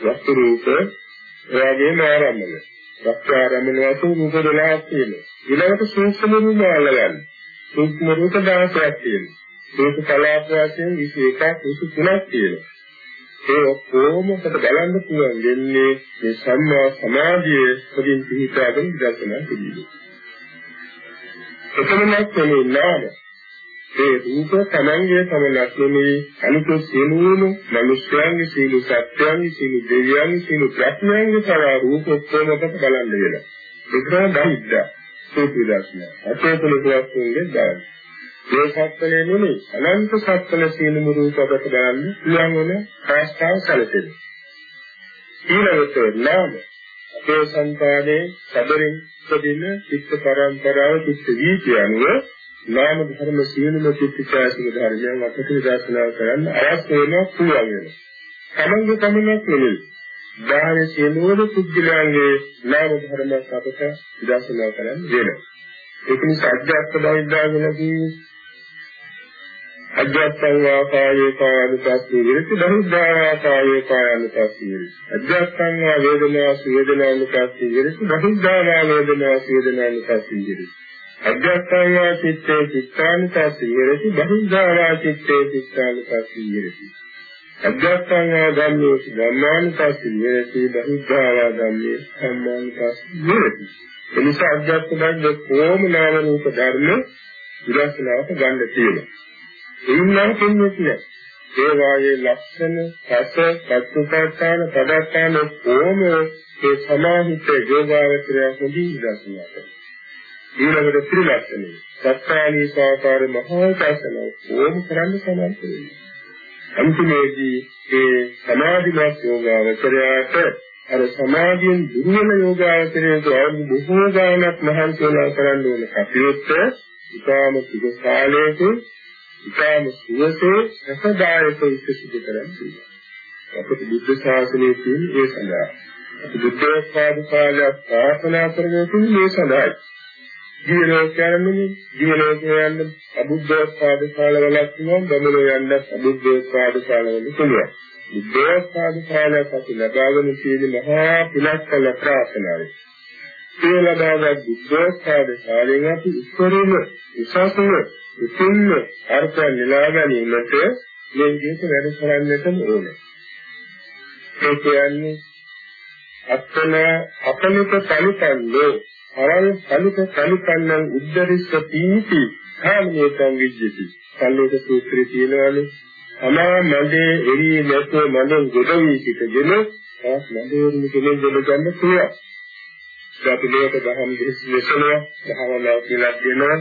වස්තු රූප එවාගේම ආරම්භන. වස්තු ආරම්භන වශයෙන් රූප 12ක් තියෙනවා. ඊළඟට සූක්ෂම රූප අල්ලගන්න. සූක්ෂම රූප 16ක් තියෙනවා. රූප කලාප වශයෙන් 21ක් 23ක් තියෙනවා. ඒ ඔක්කොම අපට බලන්න පුළුවන් වෙන්නේ මේ සම්මා සමාධියේ පදින් පිහිටාගෙන විදර්ශනා කිරීම. එතනමත් මේ නාම ඒ රූප තමන්ගේ තමනක් නෙමෙයි අනිත් සියලුම මිනිස්යන්ගේ සියලු සත්‍යයන්ගේ සියලු දෙවියන්ගේ සියලු ප්‍රඥයන්ගේ සවා රූප ඔක්කොම අපට බලන්න වෙනවා. ඒක තමයි බහිද්දා. ඒක විදර්ශනා. අපේ තුල වස්තුන්ගේ දාන. මේ සත්‍යය නෙමෙයි අනන්ත සත්‍යල සීලම රූපකට ගන්න පුළුවන් වෙන අවස්ථාව සැලසෙනවා. ඊළඟට නාම අපේ සංපාදයේ සැබරින් සදින චිත්ත පරම්පරාව චිත්ත වීතිය අනුව නාම ධර්ම සියලුම චිත්තචෛතසික ධර්මයන් අපට විදර්ශනා කරන්න අවශ්‍ය වෙනවා පුළුවන් වෙනවා. තමන්ගේ තමනක් නෙවෙයි. ධාරේ සියලුම පුද්ගලයන්ගේ නාම ධර්ම අපට විදර්ශනා කරන්න වෙනවා. ඒක නිසා අධ්‍යාත්ම බෞද්ධාගෙන කියන්නේ අධ්‍යාත්ම වාකායේ කායනුපස්සී විරති බහිද්ධා කායේ කායනුපස්සී අධ්‍යාත්ම වේදනා වේදනානුපස්සී විරති බහිද්ධා වේදනා වේදනානුපස්සී විරති අධ්‍යාත්මය චිත්තේ චිත්තානුපස්සී විරති බහිද්ධා චිත්තේ චිත්තානුපස්සී විරති අධ්‍යාත්මය ධම්මේ ධම්මානුපස්සී විරති බහිද්ධා ධම්මේ ධම්මානුපස්සී විරති එනිසා අධ්‍යාත්ම ධර්ම කොහොම නාම රූප ධර්ම විදර්ශනාවට ගන්න තියෙනවා. එයින්නම් කියන්නේ ඒ වායේ ලක්ෂණ සස සත්‍යපත්තාන පදත්තාන කොහොම ඒ සමාහිත යෝගාවචරය හොඳින් විදර්ශනා කරනවා ඊළඟට ත්‍රිලක්ෂණය. සත්‍යාලී සාකාර මහා ශාසන ඕම කරන්න සමර්ථ වෙනවා. අන්තිමේදී ඒ සමාධිමත් යෝගාවචරයට අර සමාධියෙන් දුර්වල යෝගාවචරයට අවුරුදු බොහෝ ගානක් මහන්සි වෙලා කරන්න ඕන කටයුත්ත ඉතාම සුගසාලයක ඉතාම සුවසේ රසදායක ඉස්සිත කරන්නේ. අපේ බුද්ධ ශාසනයේ තියෙන ඒ සඳහා අපි බුද්ධ ශාසනය ප්‍රාර්ථනා කරගෙන මේ සඳහායි. දිව්‍ය ලෝකයන්ෙන්නේ දිව්‍ය ලෝකයන් අබුද්ධෝත්පාද කාලවලක් තියෙනවා බඹලෝ යන්න අබුද්ධෝත්පාද කාලවල පුළුවන්. බුද්ධෝත්පාද කාලයක් අපි ලබාගෙන තියෙන මහා පිලක්කල ප්‍රාර්ථනාවයි. ඒ ලබාගත් බුද්ධෝත්පාද කාලයෙන් අපි ඉස්සරින්ම විශ්වාසව උතුම්ම අර්ථය නෙලා ගැනීමට මේ විදිහට වැඩ කරන්නටම ඕනේ. ඒ කියන්නේ අත්තන අපනිත තනිතන්නේ අරල් කලිත කලිකන්නන් උද්දරිස්ස පීති කාමනේතං විජ්ජති. සල්ලේක සූත්‍රයේ තියෙනවානේ අමා මඩේ එළිය නැතුව මඩෙන් ගොඩවී සිටගෙන ආස් මඩේරුම කෙනෙක් ගොඩ ගන්න පුළුවන්. අපි මේක දහම් දෙහිසනවා දහවලා කියලා දෙනවා.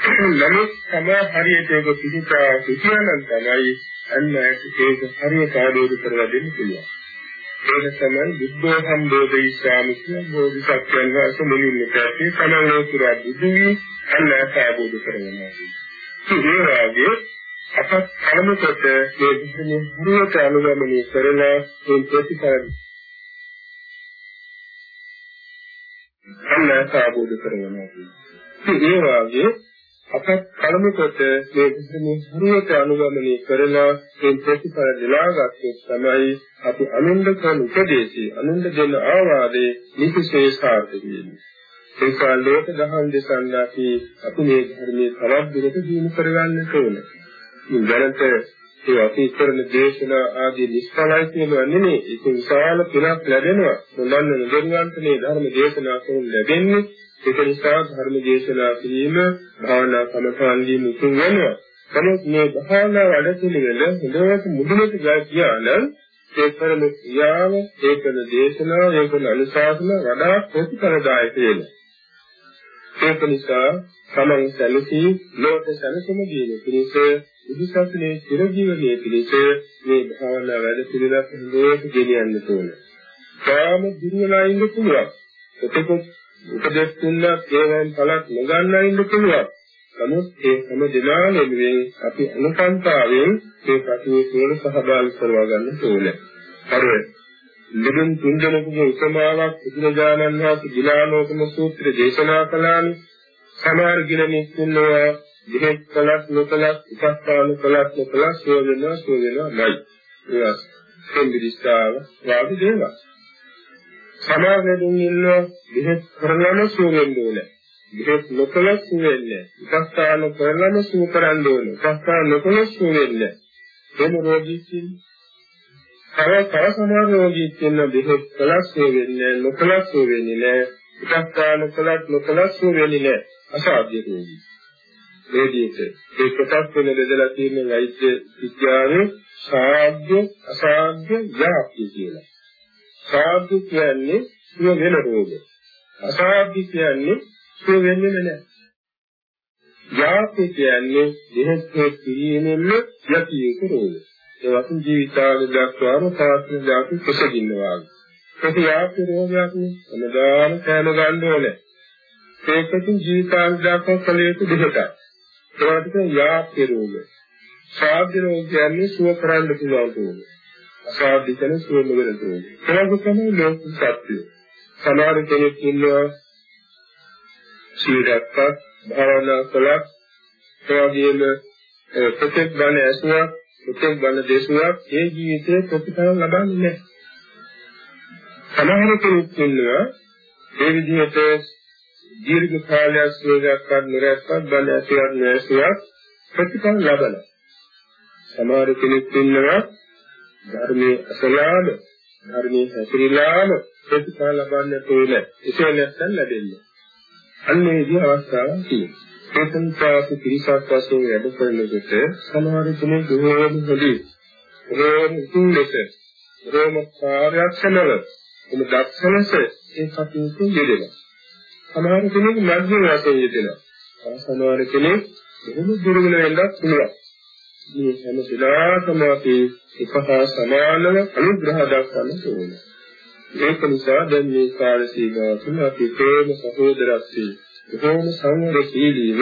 නමුත් සමා හරියට ඒක පිළිපා සිටිනනම් තමයි අන්න ඒක හරියට ආදෝද කරලා දෙන්න පුළුවන්. ඒක තමයි බුද්ධ සම්බෝධිස්සාමි කියන බෝධිසත්වයන් වහන්සේ මුලින්ම පැත්තේ සමනෝ පුරා බුදුවි අල්ලාහ් ආબોධ කරනවා. ඒ වගේ අපත් කලමකට මේ විදිහේ හරියට අනුගමනය කරන මේ ප්‍රතිපල අල්ලාහ් ආબોධ කරනවා. ඒ වගේ අපත් කලමකට මේ විදිහේ හරියට අනුගමනය කරලා මේ ප්‍රතිපල දලාගත්තේ තමයි අපි අනුන්ද කරන උපදේශي අනුන්ද දෙන ආවාදේ නිතිශේෂාර්ථ කියන්නේ. ඒ කාලේක දහම් දෙසන්න අපි අපි මේ ධර්මයේ තවත් දුරට දිනු කරගන්න ඕන. මේ දැනට ඒ අපි කරන දේශනා ආදී නිෂ්ඵලයි කියනවා නෙමෙයි. ඒක විශාල පිනක් ලැබෙනවා. මොනන්න නුදුරන්ට මේ ධර්ම දේශනා කරන ලැබෙන්නේ ඒක නිසා ධර්ම දේශනා කිරීම භාවනා සමථාන්දී මුතුන් වෙනවා. නමුත් මේ භාවනා වැඩ පිළිවෙල හොඳට මුදුනට ගියා නම් ඒ කරන ක්‍රියාව, ඒ කරන දේශනාව, ඒ කරන අනුශාසන වඩා ප්‍රතිඵලදායක වෙනවා. ඒක නිසා සමන් සැලසී ලෝක සැලසුම දින පිණිස බුදුසසුනේ චිරජීවනයේ පිණිස මේ භාවනා වැඩ පිළිවෙලක් හොඳට ගෙනියන්න ඕන. කාම දිනවලා ඉන්න පුළුවන්. එතකොට උපදෙස් තුනක් ඒවෙන් පළක් නොගන්නා ඉන්න පුළුවන්. නමුත් ඒ හැම දිනම වෙනුවෙන් අපි අනුකම්පාවෙන් මේ කටයුතු වල සහභාගී කරවා ගන්න ඕනේ. අර නිදුන් තුන්දෙනෙකුගේ උපමාවක් බුදුරජාණන් වහන්සේ ගිලානෝකම සූත්‍ර දේශනා කළානේ. සමහර ගිලෙනෙක් ඉන්නවා දෙහෙත් කලක් නොකලක් උපස්ථාන කලක් නොකලක් සෝදෙනවා සෝදෙනවා නයි. ඒවා සම්බිරිස්තාව වාගේ දේවල්. සමහර දෙනෙක් ඉන්නවා දෙහෙත් කරනම සෝදෙන්න ඕනේ. විහෙත් නොකලස් වෙන්නේ. උපස්ථාන කරලම සූ කරන්න ඕනේ. උපස්ථාන නොකලස් වෙන්නේ. එහෙම රෝගී කියන්නේ. තව තව සමහර රෝගී කියන විහෙත් කලස් වෙන්නේ නොකලස් වෙන්නේ නැහැ. උපස්ථාන කලස් නොකලස් වෙන්නේ නැහැ. අසාධ්‍ය රෝගී. මේ විදිහට ඒ කොටස් වෙන බෙදලා තියෙන වෛද්‍ය විද්‍යාවේ සාධ්‍ය අසාධ්‍ය යාප්ති කියලා. සාධ්‍ය කියන්නේ සිය වෙන රෝග. අසාධ්‍ය කියන්නේ සුව වෙන්නේ නැහැ. යාති කියන්නේ දෙහත්ේ පිළියෙනෙන්න යටි යුතු රෝග. ඒ වගේ ජීවිතාවල දක්වාම තාත්ම જાති කුසගින්නවා. ඒක යාති රෝගයක් නේ. අනදාන කෑම ගන්න ඕනේ. ඒකකින් ජීවිතාවල දක්වා කළ යුතු දෙකක්. ඒකට යාප්‍ය රෝග. සාධ්‍ය රෝග කියන්නේ සුව කරන්න පුළුවන් රෝග. අසාධ්‍ය කියන්නේ සුව නොවන රෝග. ඒක තමයි ලෝක සත්‍යය. සමහර කෙනෙක් ඉන්නවා සීලයක් භාවනා කළා ඒ වගේම ප්‍රත්‍යක් බණ ඇසුවා ප්‍රත්‍යක් බණ දේශුවා ඒ ජීවිතේ ප්‍රතිඵල ලබන්නේ නැහැ සමහර කෙනෙක් ඉන්නවා ඒ විදිහට දීර්ඝ කාලයක් සීලයක් කරනරක්වත් බණ ඇසුවක් නැසුවක් ප්‍රතිඵල ලබනවා සමහර කෙනෙක් ඉන්නවා ධර්මයේ අසලාම ධර්මයේ හැසිරීලාම ප්‍රතිඵල ලබන්න තෝරන එසේ නැත්නම් ලැබෙන්නේ අන්න ඒ විදිහ අවස්ථාවක් තියෙනවා ඒකන්තාසු පිරිසක් වශයෙන් වැඩ කරනකොට සමහර කෙනෙක් බොහෝම හොඳයි. බොහෝම උතුම් ලෙස බොහෝම කාර්යක්ෂමව එම දක්ෂලස ඒ කටයුතු යෙදෙනවා. සමහර කෙනෙක් මධ්‍යම වශයෙන් යෙදෙනවා. සමහර කෙනෙක් බොහොම දුර්වල වෙන්නත් පුළුවන්. මේ හැම දිනකම අපි එකහා සමානව අනුග්‍රහ දක්වන්න ඕනේ. ඒක නිසා දැන් මේ කාල සීමාව තුළ අපි ප්‍රේම සහෝදරත්වයේ බොහෝම සංවරශීලීව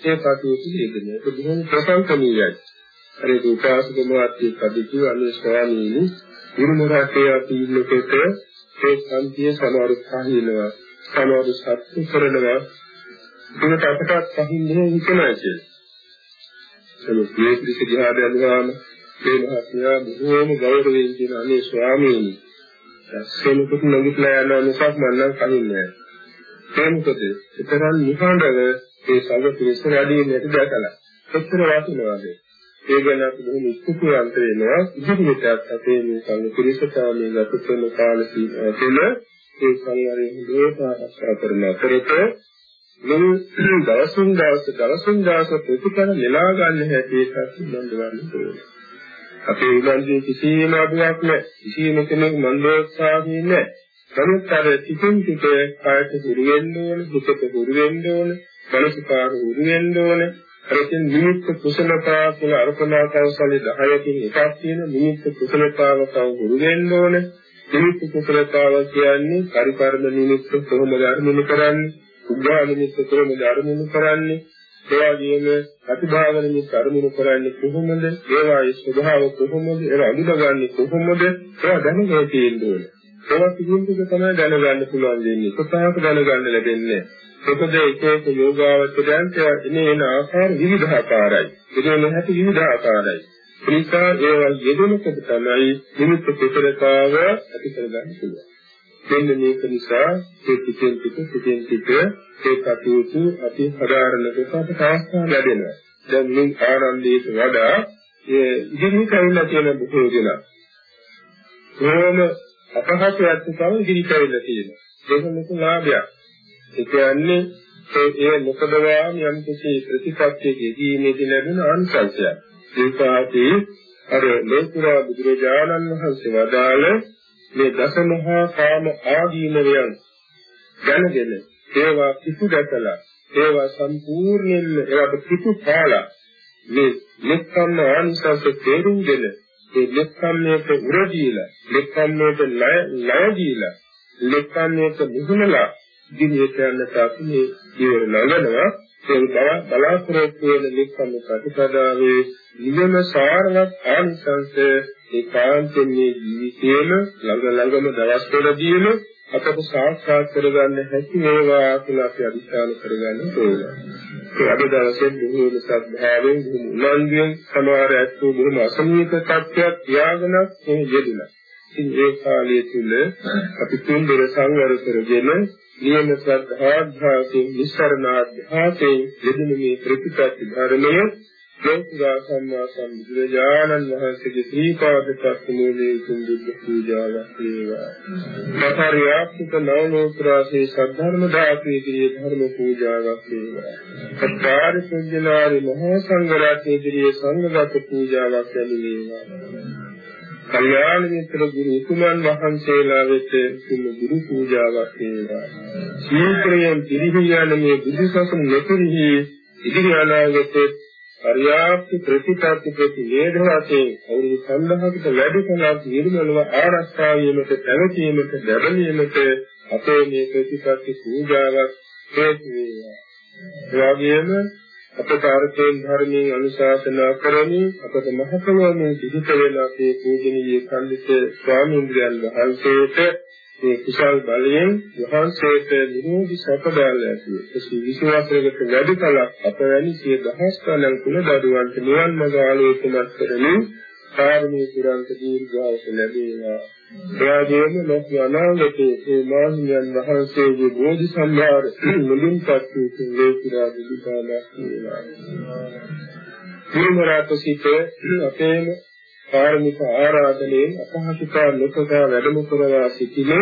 ඒ කටයුතු යෙදෙන. ඒක බොහොම ප්‍රශංසනීයයි. අර ඒ උපාසක මහත්මිය කදිකු අනේ ස්වාමීනි ඉරුමරටේ අපි ඉන්නකොට ඒ සම්පිය සමහරු කහිනවා සමහරු සත්‍ය කරනවා? ඒකට අපටත් කහින්නේ හිතනවා කියලා. ඒක මේ පිළිස දිහා දැනගාම මේ මහත්මයා බොහෝම ගෞරවයෙන් කියන අනේ ස්වාමීනි දැස්සෙනකොට නැගිටලා යනවා මිසක් මම නම් කහින්නේ නැහැ. ඒ මොකද? ඒතරම් නිහඬව ඒ සංඝ පිරිස වැඩි නැති දැකලා කොච්චර වටිනවද? ඒ ගැන අපි බොහොම ස්තුතිවන්ත වෙනවා. ඉදිරියටත් අපේ මේ සංඝ පිරිස තමයි ගත කරන කාල තුළ ඒ සංඝරේ හොඳට ආරක්ෂා කරන අතරත මේ දවසින් දවස දවසින් දවස ප්‍රතිඵල නෙලා ගන්න හැටි ඒකත් මන්දවන්න ඕනේ අපේ උගන්දී කිසිම අභියක් නැහැ කිසිම කෙනෙක් මන්දෝත්සාහී නැහැ නමුත් අර ටිකෙන් ටික කායට හුරු වෙන්න ඕන, හිතට හුරු වෙන්න ඕන, මනසකාර හුරු වෙන්න ඕන. අර කියන නිමිත්ත කුසලතා කියලා අර්පණා කෞශල්‍ය 10කින් එකක් තියෙන නිමිත්ත කුසලතාව තව හුරු වෙන්න ඕන. නිමිත්ත කුසලතාව කියන්නේ පරිපර්ම නිමිත්ත කොහොමද අරමුණු කරන්නේ? උද්ඝා නිමිත්ත කොහොමද අරමුණු කරන්නේ? ඒ වගේම ප්‍රතිභාව නිමිත්ත අරමුණු කරන්නේ කොහොමද? ඒවායේ ස්වභාව කොහොමද? ඒවා අඳුනගන්නේ කොහොමද? ඒවා දැනගන්න තියෙන්න ඒවා පිළිබඳව තමයි දැනගන්න පුළුවන් වෙන්නේ. කොටාක දැනගන්න ලැබෙන්නේ. මොකද එක එක යෝගාවචරයන්ට එනේ එන ආකාර විවිධාකාරයි. එදෙන හැටි විවිධාකාරයි. ඒකා ඒවා යෙදෙනකොට තමයි නිමිත්ත කුසලතාව ඇති කරගන්න පුළුවන්. මෙන්න මේක නිසා මේ පිටින් පිට පිටින් පිට ඒ කටයුතු අපි හදාරන කොට අපට අවස්ථාව ලැබෙනවා. දැන් මේ ආනන්දයට වඩා ඒ ඉදිරි කවිලා තියෙන බොහෝ දෙනා කොහොම අපහසුයක් නිසා ඉදිරියට වෙලා තියෙනවා. ඒක ලොකු ලාභයක්. ඒ කියන්නේ ඒ ඒ මොකදවා යම් කිසි ප්‍රතිපත්තියකදී දීමේදී ලැබෙන ආනිසංසයක්. ඒකාදී අර ලෝකුරා බුදුරජාණන් වහන්සේ වදාළ මේ දසමහා කාම ආදීනවයන් දැනගෙන ඒවා කිසු දැකලා ඒවා සම්පූර්ණයෙන්ම ඒවට පිටු පාලා මේ නික්කම්ම ආනිසංස තේරුම් ගෙන ඒ ලෙක්කම්මයට උර දීලා ලෙක්කම්මයට ණය ණය දීලා ලෙක්කම්මයට මුහුණලා ඉදිරියට යන්නට අපි මේ ජීවන නඟනවා ඒ බව බලාපොරොත්තු වෙන ලෙක්කම්ම ප්‍රතිපදාවේ නිවන සාරවත් ආනිසංස ඒකාන්තයෙන් මේ ජීවිතේම ළඟ ළඟම දවස් වලදීම අපට සාක්ෂාත් කරගන්න හැකි වේවා කියලා අපි අදිස්ථාන කරගන්න ඕනේ. ඒ අද දවසේ බොහෝම සත්භාවයෙන් උනන්දුවෙන් සමහර ඇත්තෝ බොහොම අසමීප තත්ත්වයක් තියාගෙන මේ යෙදුණා. ඉතින් ඒ කාලය තුල අපි තුන්දර සංවර කරගෙන නියම ශ්‍රද්ධාභ්‍යාසයෙන් නිස්සරණාභ්‍යාසයෙන් යෙදුණු මේ ප්‍රතිපත්ති ධර්මයේ ලෝකුරා සම්මා සම්බුදුරජාණන් වහන්සේගේ ශ්‍රී පාද පස්මෝලේ කුඹුද්ද පූජාවක් වේවා. මතරියාප්තික නවලෝකුරාසේ සද්ධර්ම දාපේදී ධර්ම පූජාවක් වේවා. සත්‍යාරි පුඤ්ජලාරි මහා සංඝරත්නයේ සංඝගත පූජාවක් ලැබේවා. කල්යාණ මිත්‍ර ගුරු උතුමන් වහන්සේලා වෙත සිල් ගුරු පූජාවක් වේවා. සීක්‍රයෙන් පිරිහියන මේ බුදු සසුන නොපිරිහි ඉදිරි අනාගතයේ පරියාප්ති ප්‍රතිපත්ති ප්‍රතිවේද වශයෙන් අවුරුදු 5000කට වැඩි කලක් නිර්මලව ආරක්ෂා වීමට පැවතීමට ලැබීමට අපේ මේ ප්‍රතිපත්ති පූජාවක් හේතු වේවා. ඒ වගේම අපට අර්ථයෙන් ධර්මයෙන් අනුශාසනා කරමින් අපට මහතමෝනේ සිහිත වෙන අපේ පූජනීය කන්දිත ස්වාමීන් වහන්සේට මේ කුසල් බලයෙන් වහන්සේට නිරෝධි සපදාල ඇති එසි විශ්වාසයකට වැඩි කලක් අපවැනි සිය දහස් කලන් කුල දරුවන්ට නිවන් මඟ ආලෝකමත් කරමින් කාර්මී පුරන්ත දීර්ඝාස ලැබේවා. එයාගේම ලොක් අනාගතයේ මේ මාහිමියන් වහන්සේගේ බෝධි සම්භාර මුලින් පත්වී ලෝකිරා විදුදාලා වේවා. විමුරාතසිත අපේම කාර්මික ආරාධනයෙන් අපහසුතා ලොකතා වැඩම කරවා සිටින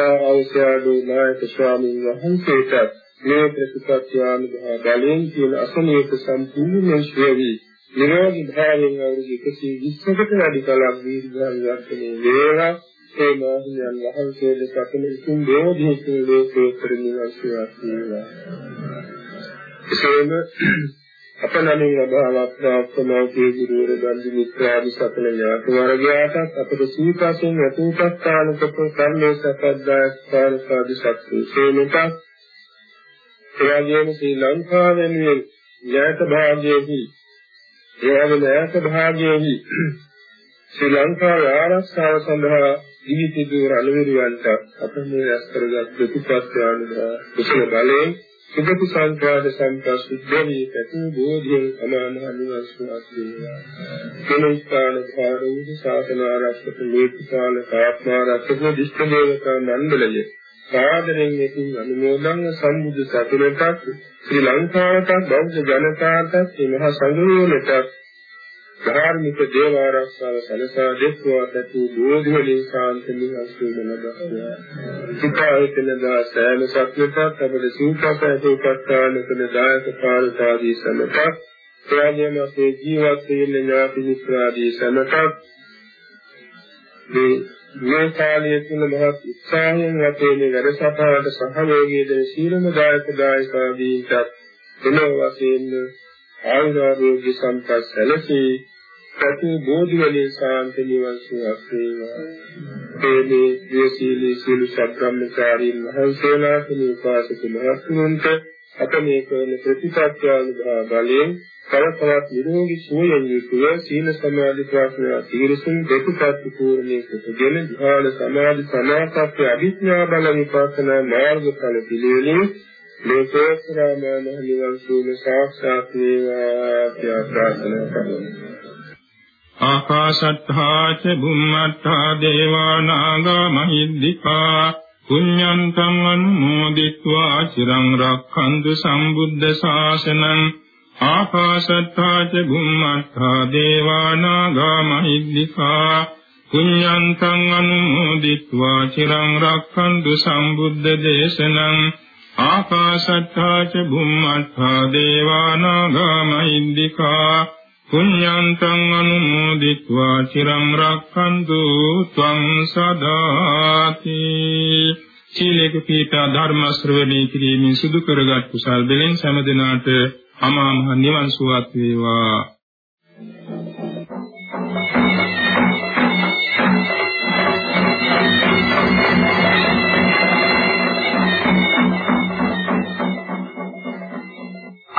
ආවශ්‍යඩු නායක ස්වාමීන් වහන්සේට මේ ප්‍රතිපත්තියානුභව බලයෙන් කියන අසනීප සම්පූර්ණ ශ්‍රේවි නිරෝධී භාවයෙන් අවුරුදු 120කට වැඩි කලක් දීර්ඝායුෂ වේවා ඒ මෝහයන් වහන්සේගේ සතන ඉතින් බෝධිසත්ව ලෝකේ පරිණිවසුවක් වේවා. එසේම අපනමින් අභාවක් ප්‍රාප්තමෝකේ ගුරුවර බන්දු මිත්‍රාදි සතන ඥාති වර්ගයාටත් අපට සීපාසෙන් අතීතස්ථානක කර්මයේ සකද්දායක පාරසාදි සත්‍ය සේනක එවැගේම ශ්‍රී ලංකාවෙන් ඥාත භාගයේදී එවැගේම ඥාත භාගයේදී ශ්‍රී ලංකාවේ ආරක්ෂාව සඳහා ජීවිතේ රණවිරුවන්ට අප මේ රැස් කරගත් ප්‍රතිපත්තියන කුසල බලයෙන් සුගති සංකාද සම්ප්‍රසුද්ධී පැතු බෝධියෙන් අමාන අනිවස්සුවක් වේවා. කෙනෙක්ාන භාරෝධ ශාසන ආරක්ෂක ලේඛපාල ආත්මාරක්ෂක දිෂ්ඨ දේවතා මණ්ඩලය සාදරයෙන් මෙතින් අනුමෝදන් සම්බුදු සතුරටත් ශ්‍රී ලංකාවට බෞද්ධ ජනතාවට මහා සංඝරත්නයට ධාර්මික දේව ආරක්ෂාව සලසා දෙස්වා ඇති බෝධි වලින් ශාන්ත නිවස්තු ලබස්වා. සිතායතනදා සෑම සත්‍යයක් අපද සූපස ඇති උපස්ථාන කළ දායක පාරතාදී සමත ප්‍රාණ්‍යම අපේ ජීවත් වෙන ඥාති මිත්‍රාදී සමත මේ මේ කාලයේ තුල මහත් උත්සාහයෙන් අපේ මේ වැඩසටහනට සහයෝගී දෙන සීලම දායක දායකාදීන්ට එන වශයෙන් ආයුර්වේද සම්පත් සැලසී සති බෝධි වලින් සාන්ත නිවන් සුවක් වේවා. මේ දේශීලී සීල සත්‍යම්චාරීන් වහන්සේලා කෙනෙක් පාසක මහත්තුන්ට අප මේ කරන ප්‍රතිපත්තියන බලයෙන් තවතවත් නිරෝගී සුවයෙන් යුතුව සීල සමාධි ප්‍රාර්ථනා තීරසුන් දෙකපත් පූර්ණේ කොටගෙන ධ්‍යාන සමාධි සමාපatti අභිඥා බල විපස්සනා මාර්ගඵල පිළිවෙලින් මේ ශේෂ්ඨාම මහනිවන් සූම සාක්ෂාත් වේවා කියලා ප්‍රාර්ථනා කරනවා. ආකාශත්තා ච බුම්මත්තා දේවා නාග මහිද්దికා පුඤ්ඤන්තං අනුමෝදිत्वा চিරං රක්ඛන්තු සම්බුද්ධ ශාසනං ආකාශත්තා ච බුම්මත්තා දේවා නාග මහිද්దికා පුඤ්ඤන්තං අනුමෝදිत्वा চিරං රක්ඛන්තු සම්බුද්ධ දේශනං ආකාශත්තා ච බුම්මත්තා දේවානාගා මහිද්దికා පුඤ්ඤන්තං අනුමෝදිत्वा චිරං රක්ඛන්තු ත්වං සදාති සීලේක පීඨ ධර්ම ශ්‍රවණය කිරීමෙන් සිදු කරගත් කුසල් දෙලෙන් සෑම දිනාට අමා මහ නිවන් සුවත් වේවා